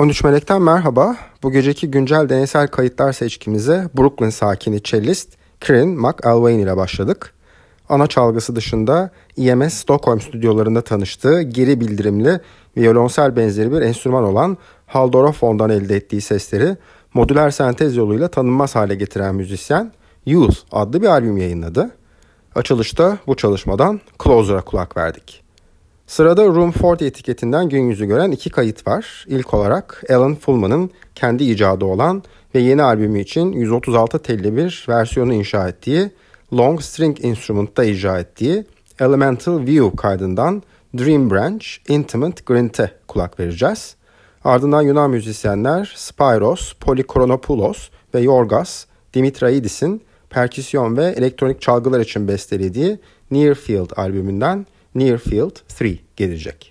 13 Melek'ten merhaba. Bu geceki güncel deneysel kayıtlar seçkimize Brooklyn sakini cellist Corinne McElwain ile başladık. Ana çalgısı dışında EMS Stockholm stüdyolarında tanıştığı geri bildirimli violonsel benzeri bir enstrüman olan Haldorofon'dan elde ettiği sesleri modüler sentez yoluyla tanınmaz hale getiren müzisyen Youth adlı bir albüm yayınladı. Açılışta bu çalışmadan Closer'a kulak verdik. Sırada Room 40 etiketinden gün yüzü gören iki kayıt var. İlk olarak Alan Fullman'ın kendi icadı olan ve yeni albümü için 136 telli bir versiyonu inşa ettiği Long String Instrument'ta icra ettiği Elemental View kaydından Dream Branch Intimate Grint'e kulak vereceğiz. Ardından Yunan müzisyenler Spyros, Polikronopoulos ve Yorgas Dimitraidis'in perküsyon ve elektronik çalgılar için bestelediği Near Field albümünden Near Field 3 gelecek.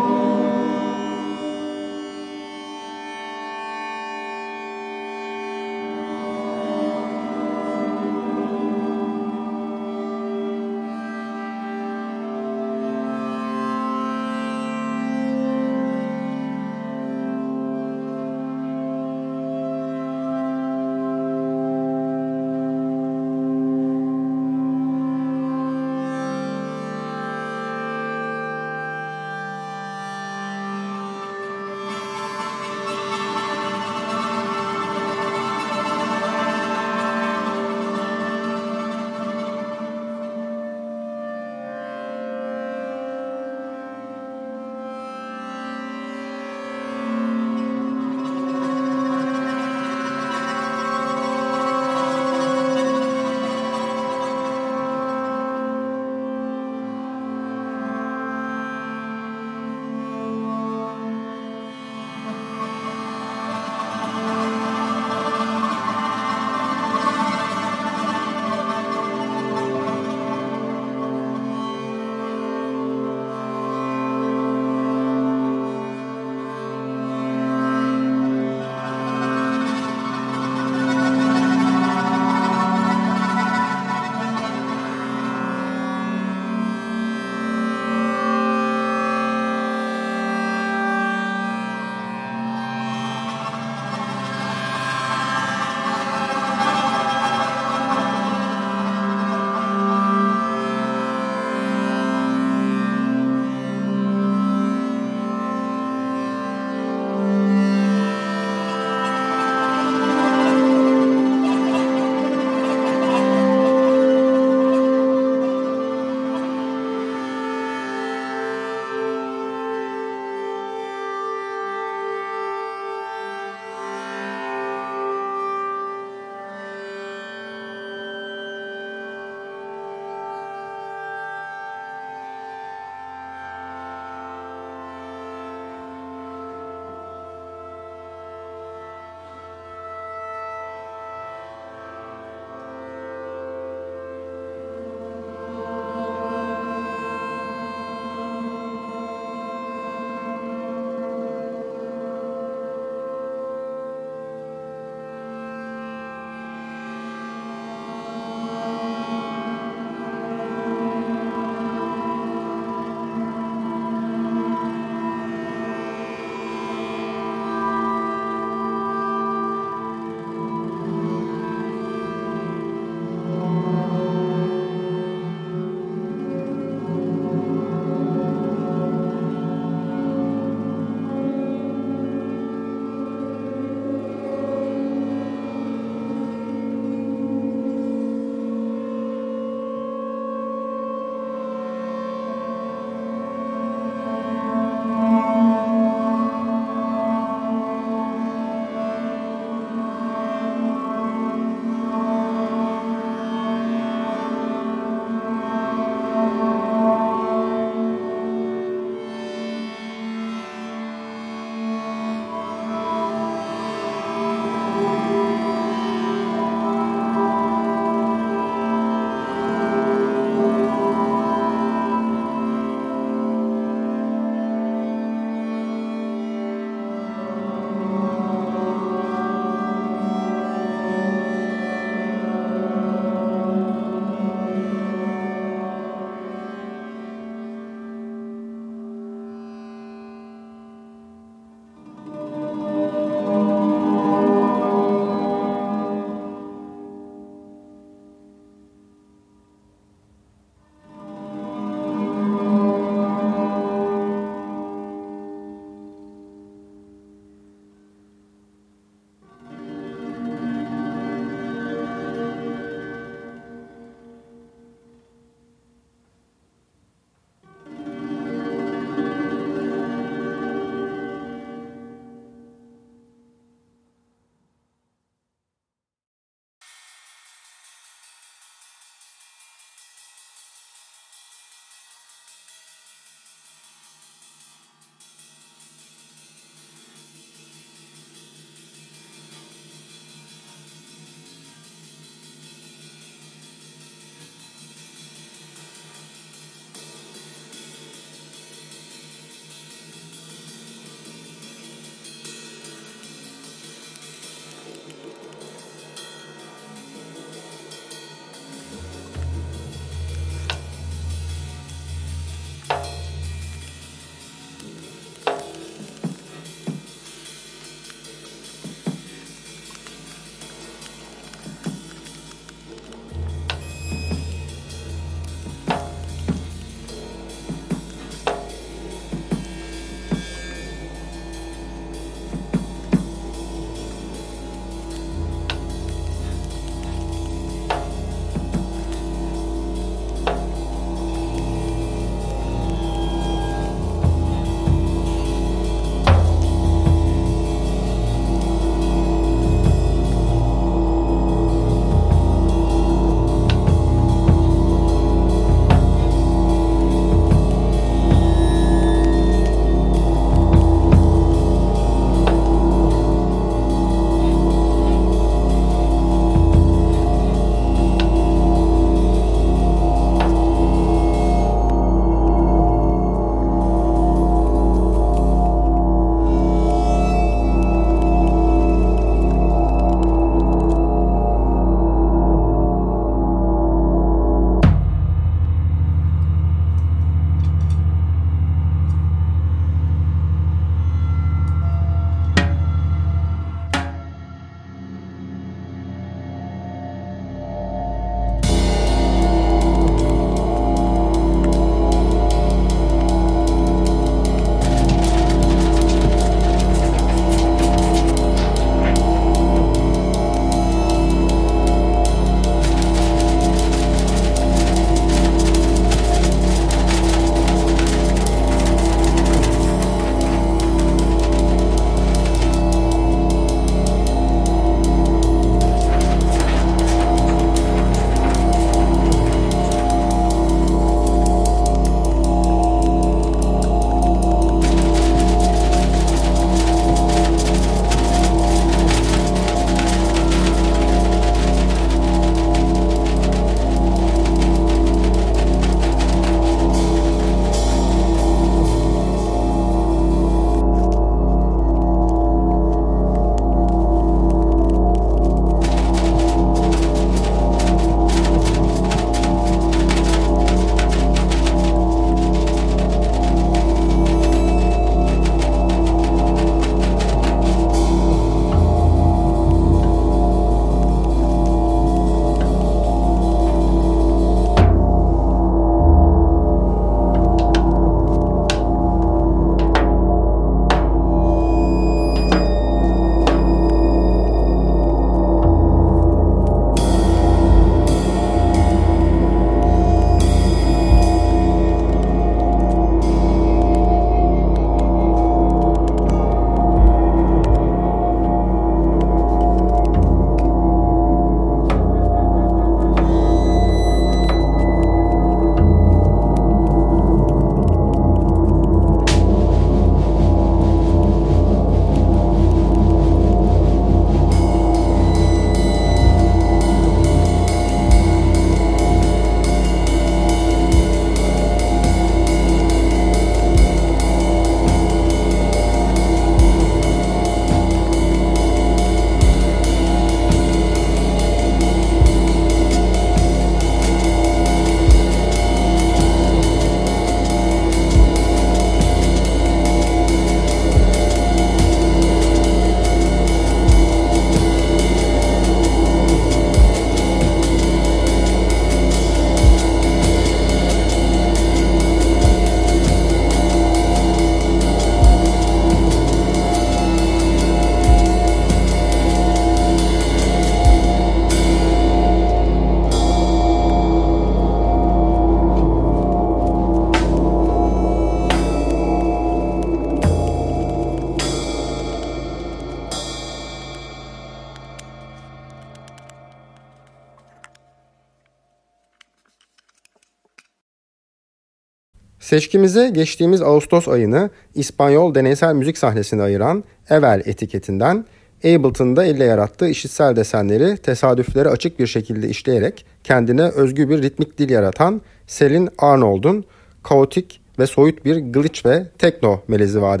Seçkimize geçtiğimiz Ağustos ayını İspanyol deneysel müzik sahnesine ayıran Evel etiketinden Ableton'da elle yarattığı işitsel desenleri tesadüflere açık bir şekilde işleyerek kendine özgü bir ritmik dil yaratan Selin Arnold'un kaotik ve soyut bir glitch ve tekno melezi vaat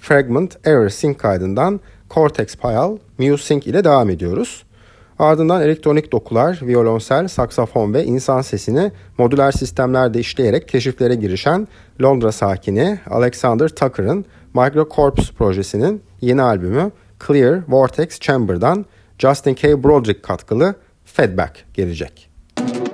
Fragment Error Sync kaydından Cortex Payal Muse Sync ile devam ediyoruz. Ardından elektronik dokular, violonsel, saksafon ve insan sesini modüler sistemlerde işleyerek keşiflere girişen Londra sakini Alexander Tucker'ın Microcorps projesinin yeni albümü Clear Vortex Chamber'dan Justin K. Broderick katkılı Feedback gelecek. Thank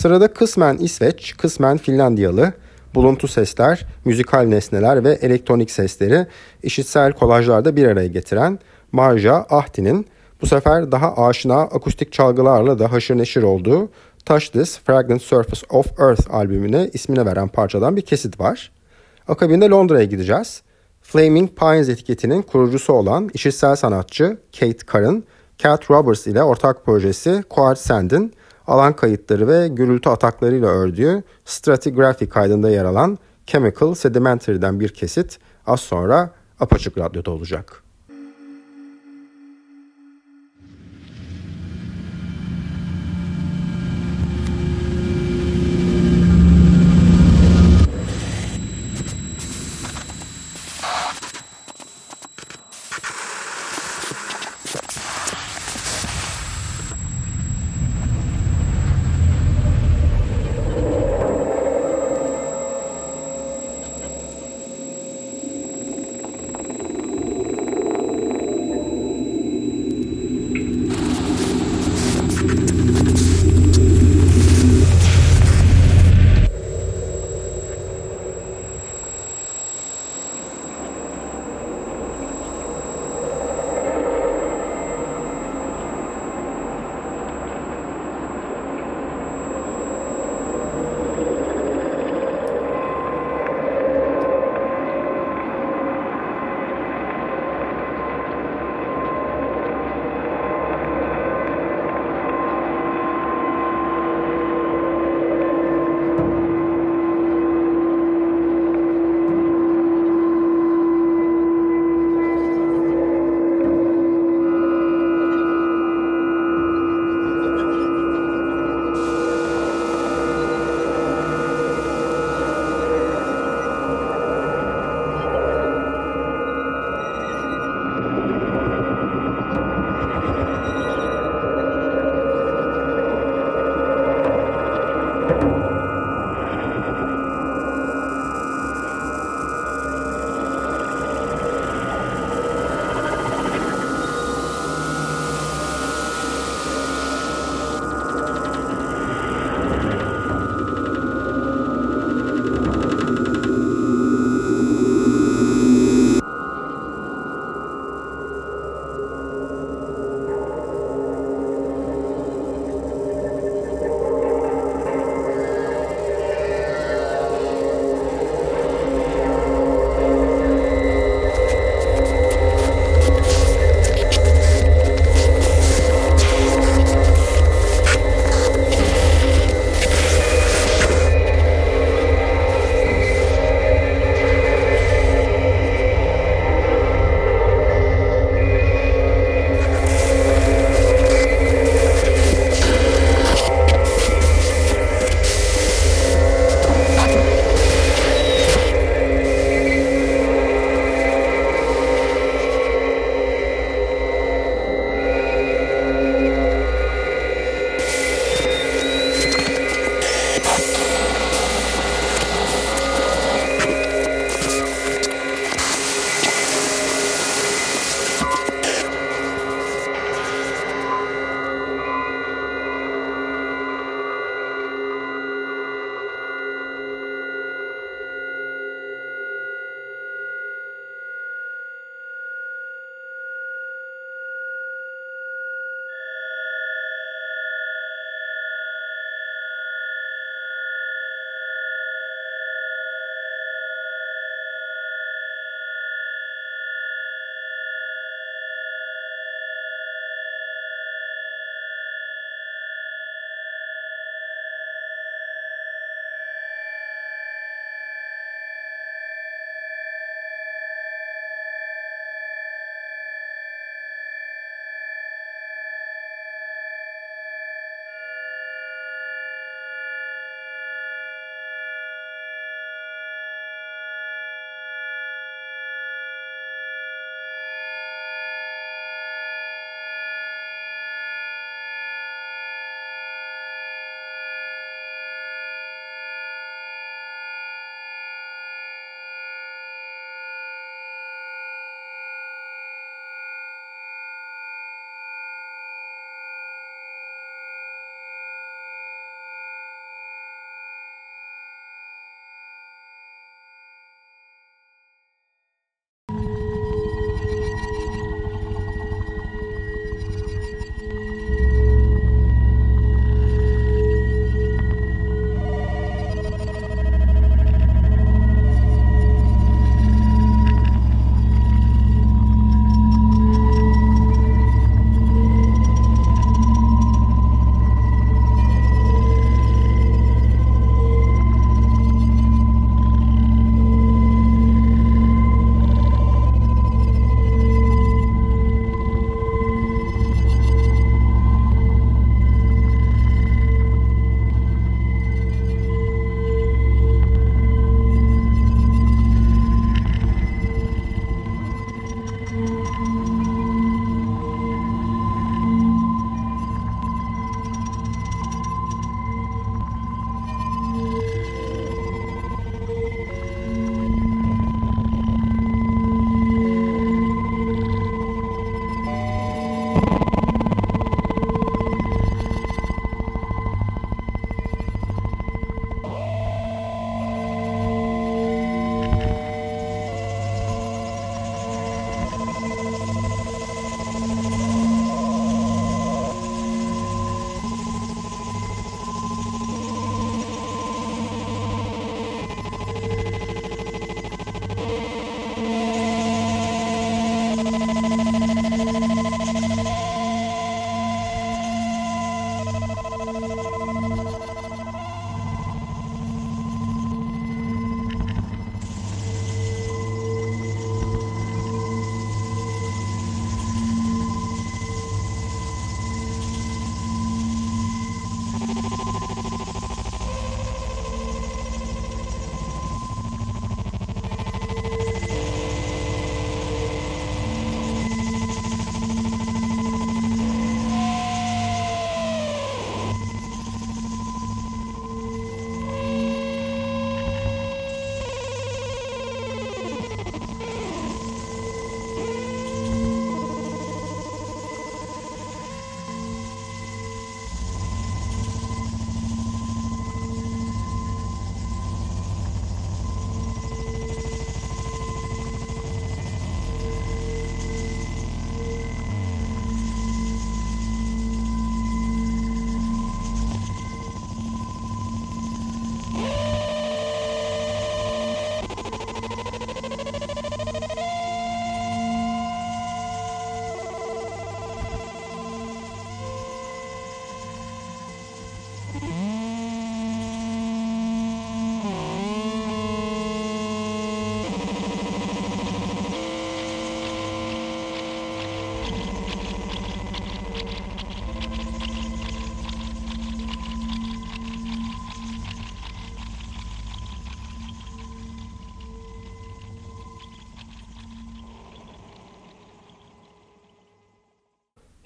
Sırada kısmen İsveç, kısmen Finlandiyalı, buluntu sesler, müzikal nesneler ve elektronik sesleri işitsel kolajlarda bir araya getiren Marja Ahti'nin bu sefer daha aşina akustik çalgılarla da haşır neşir olduğu Touch This Fragrant Surface of Earth albümüne ismini veren parçadan bir kesit var. Akabinde Londra'ya gideceğiz. Flaming Pines etiketinin kurucusu olan işitsel sanatçı Kate Carr'ın Cat Roberts ile ortak projesi Quartz Sand'in alan kayıtları ve gürültü ataklarıyla ördüğü Stratigraphy kaydında yer alan Chemical Sedimentary'den bir kesit az sonra Apaçık Radyo'da olacak.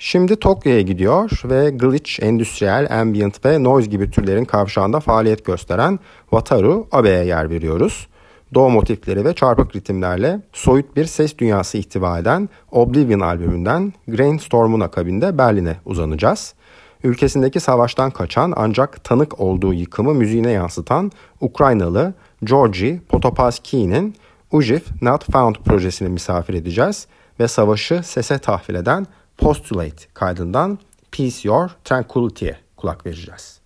Şimdi Tokyo'ya gidiyor ve glitch, endüstriyel, ambient ve noise gibi türlerin kavşağında faaliyet gösteren Wataru Abe'ye yer veriyoruz. Doğu motifleri ve çarpık ritimlerle soyut bir ses dünyası ihtiva eden Oblivion albümünden Grain Storm'un akabinde Berlin'e uzanacağız. Ülkesindeki savaştan kaçan ancak tanık olduğu yıkımı müziğine yansıtan Ukraynalı Georgi Potopasky'nin Ujif Not Found projesini misafir edeceğiz ve savaşı sese tahvil eden Postulate kaydından Peace Your Tranquility'ye kulak vereceğiz.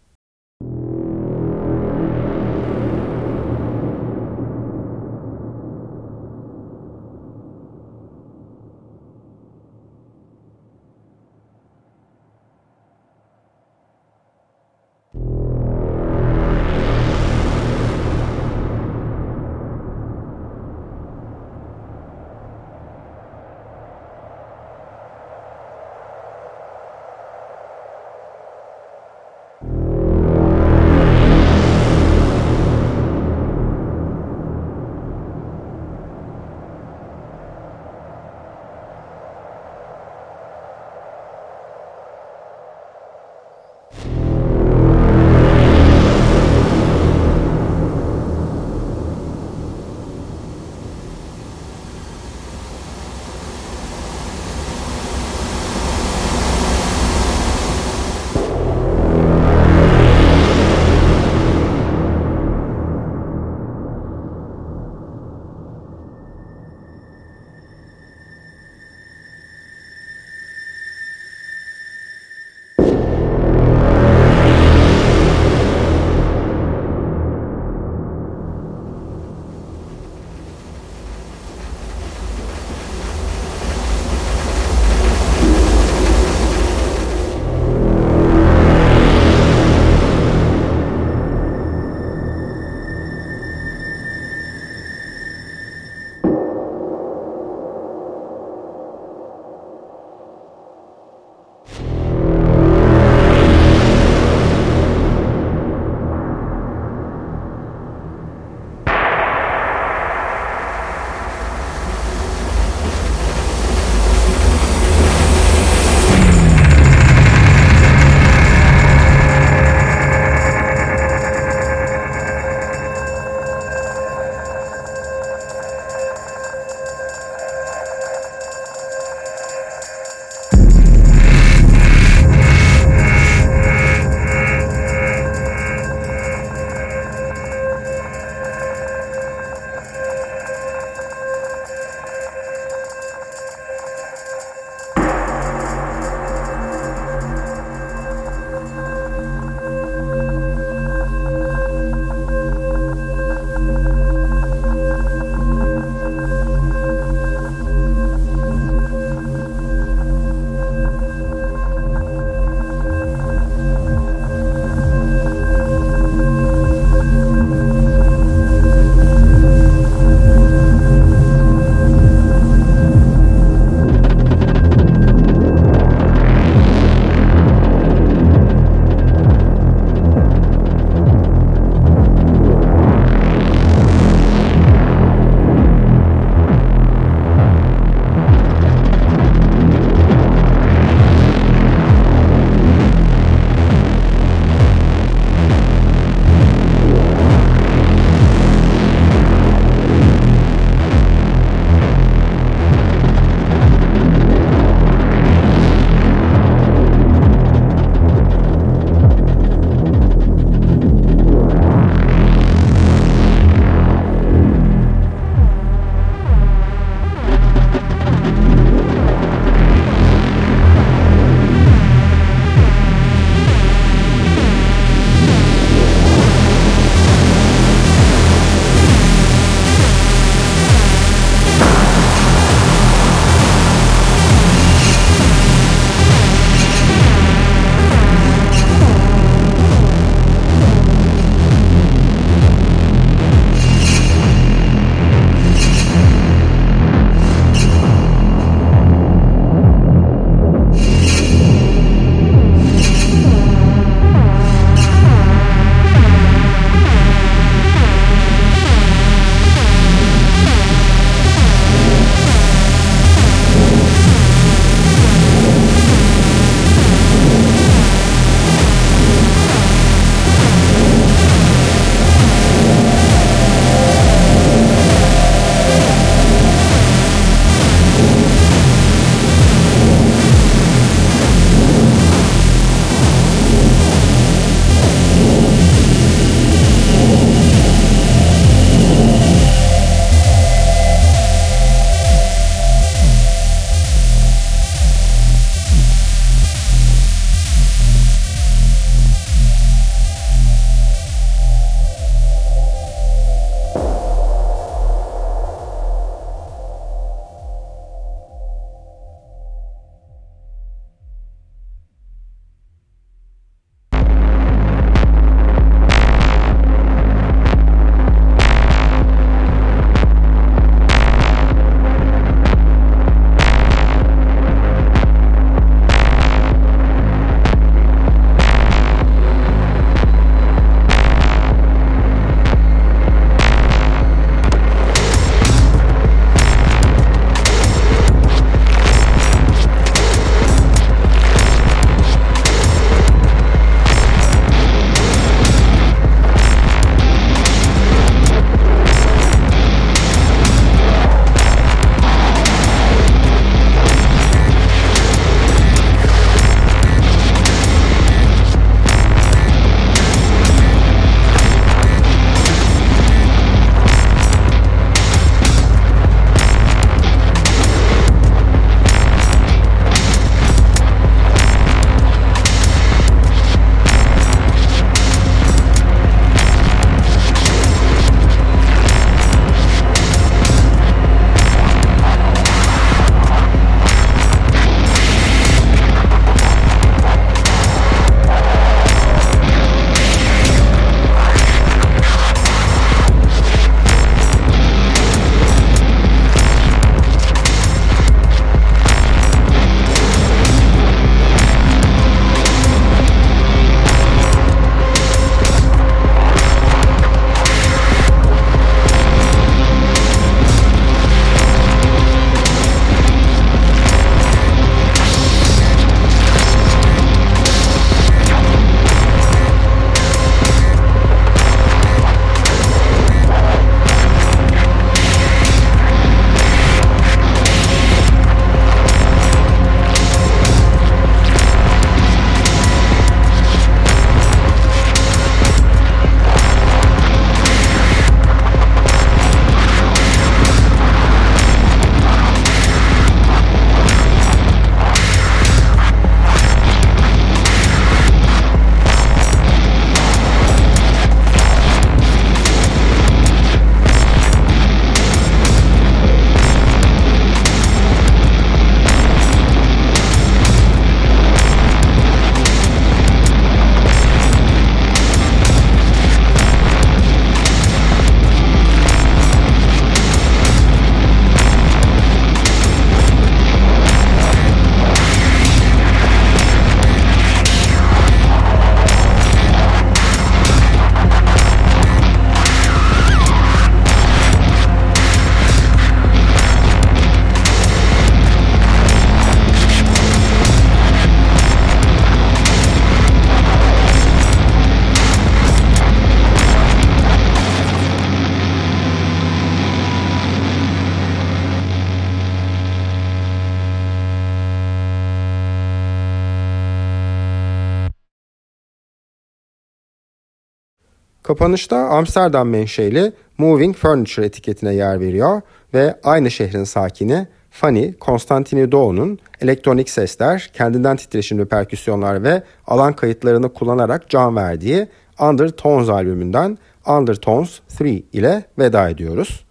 Kapanışta Amsterdam menşeli Moving Furniture etiketine yer veriyor ve aynı şehrin sakini Fanny Konstantinidoou'nun elektronik sesler, kendinden titreşimli perküsyonlar ve alan kayıtlarını kullanarak can verdiği Undertones albümünden Undertones 3 ile veda ediyoruz.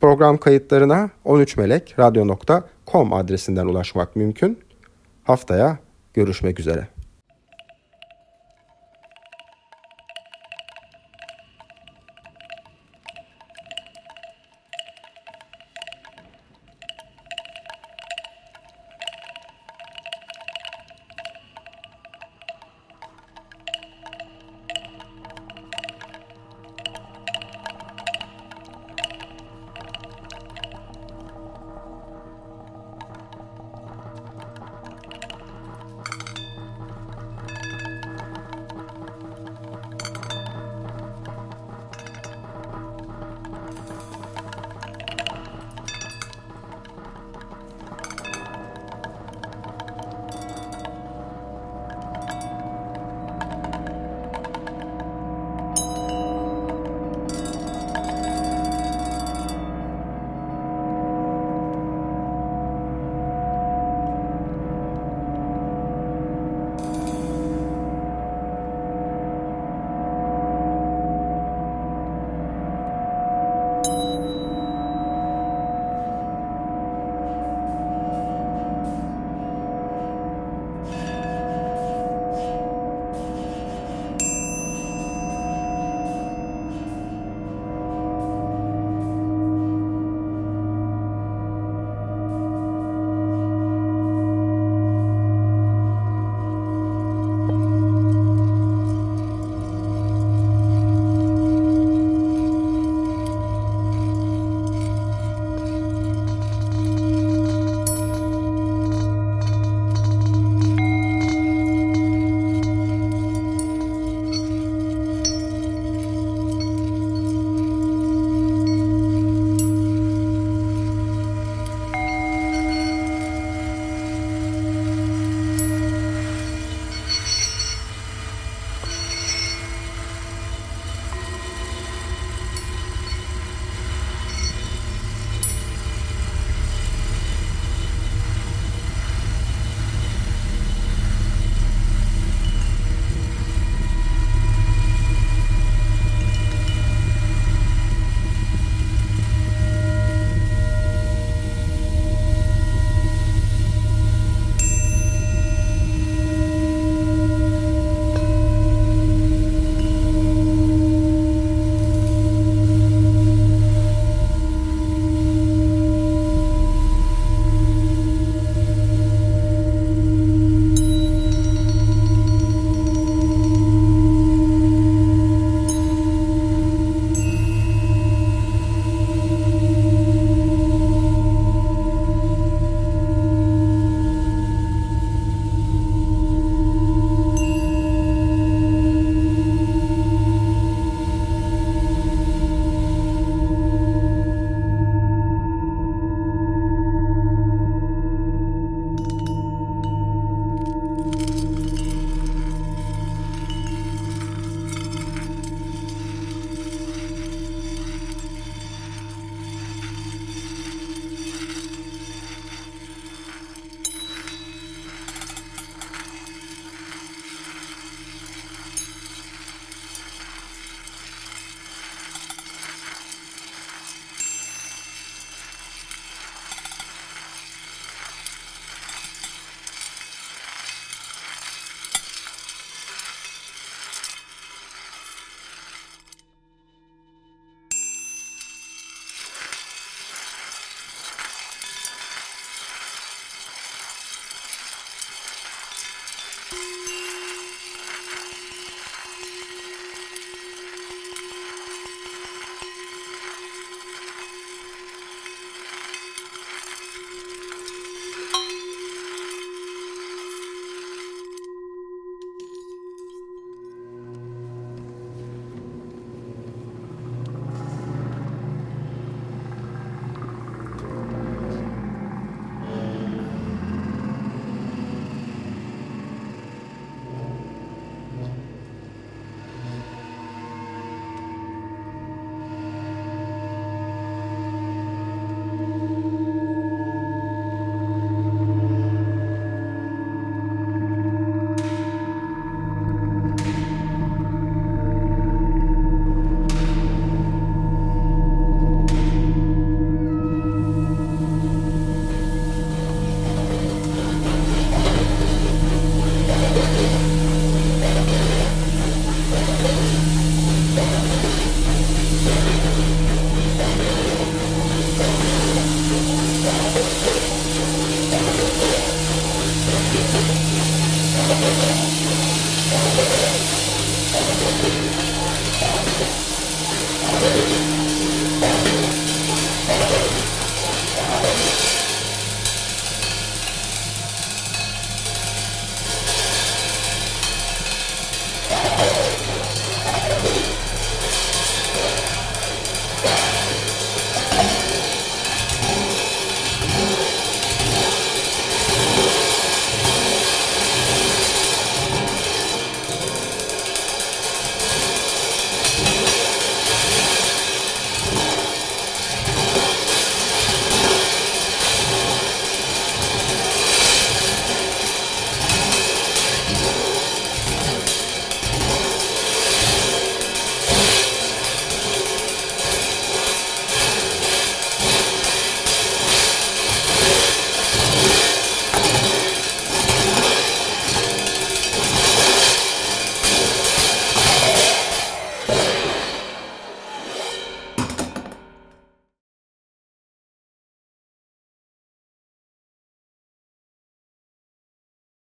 Program kayıtlarına 13melekradyo.com adresinden ulaşmak mümkün. Haftaya görüşmek üzere.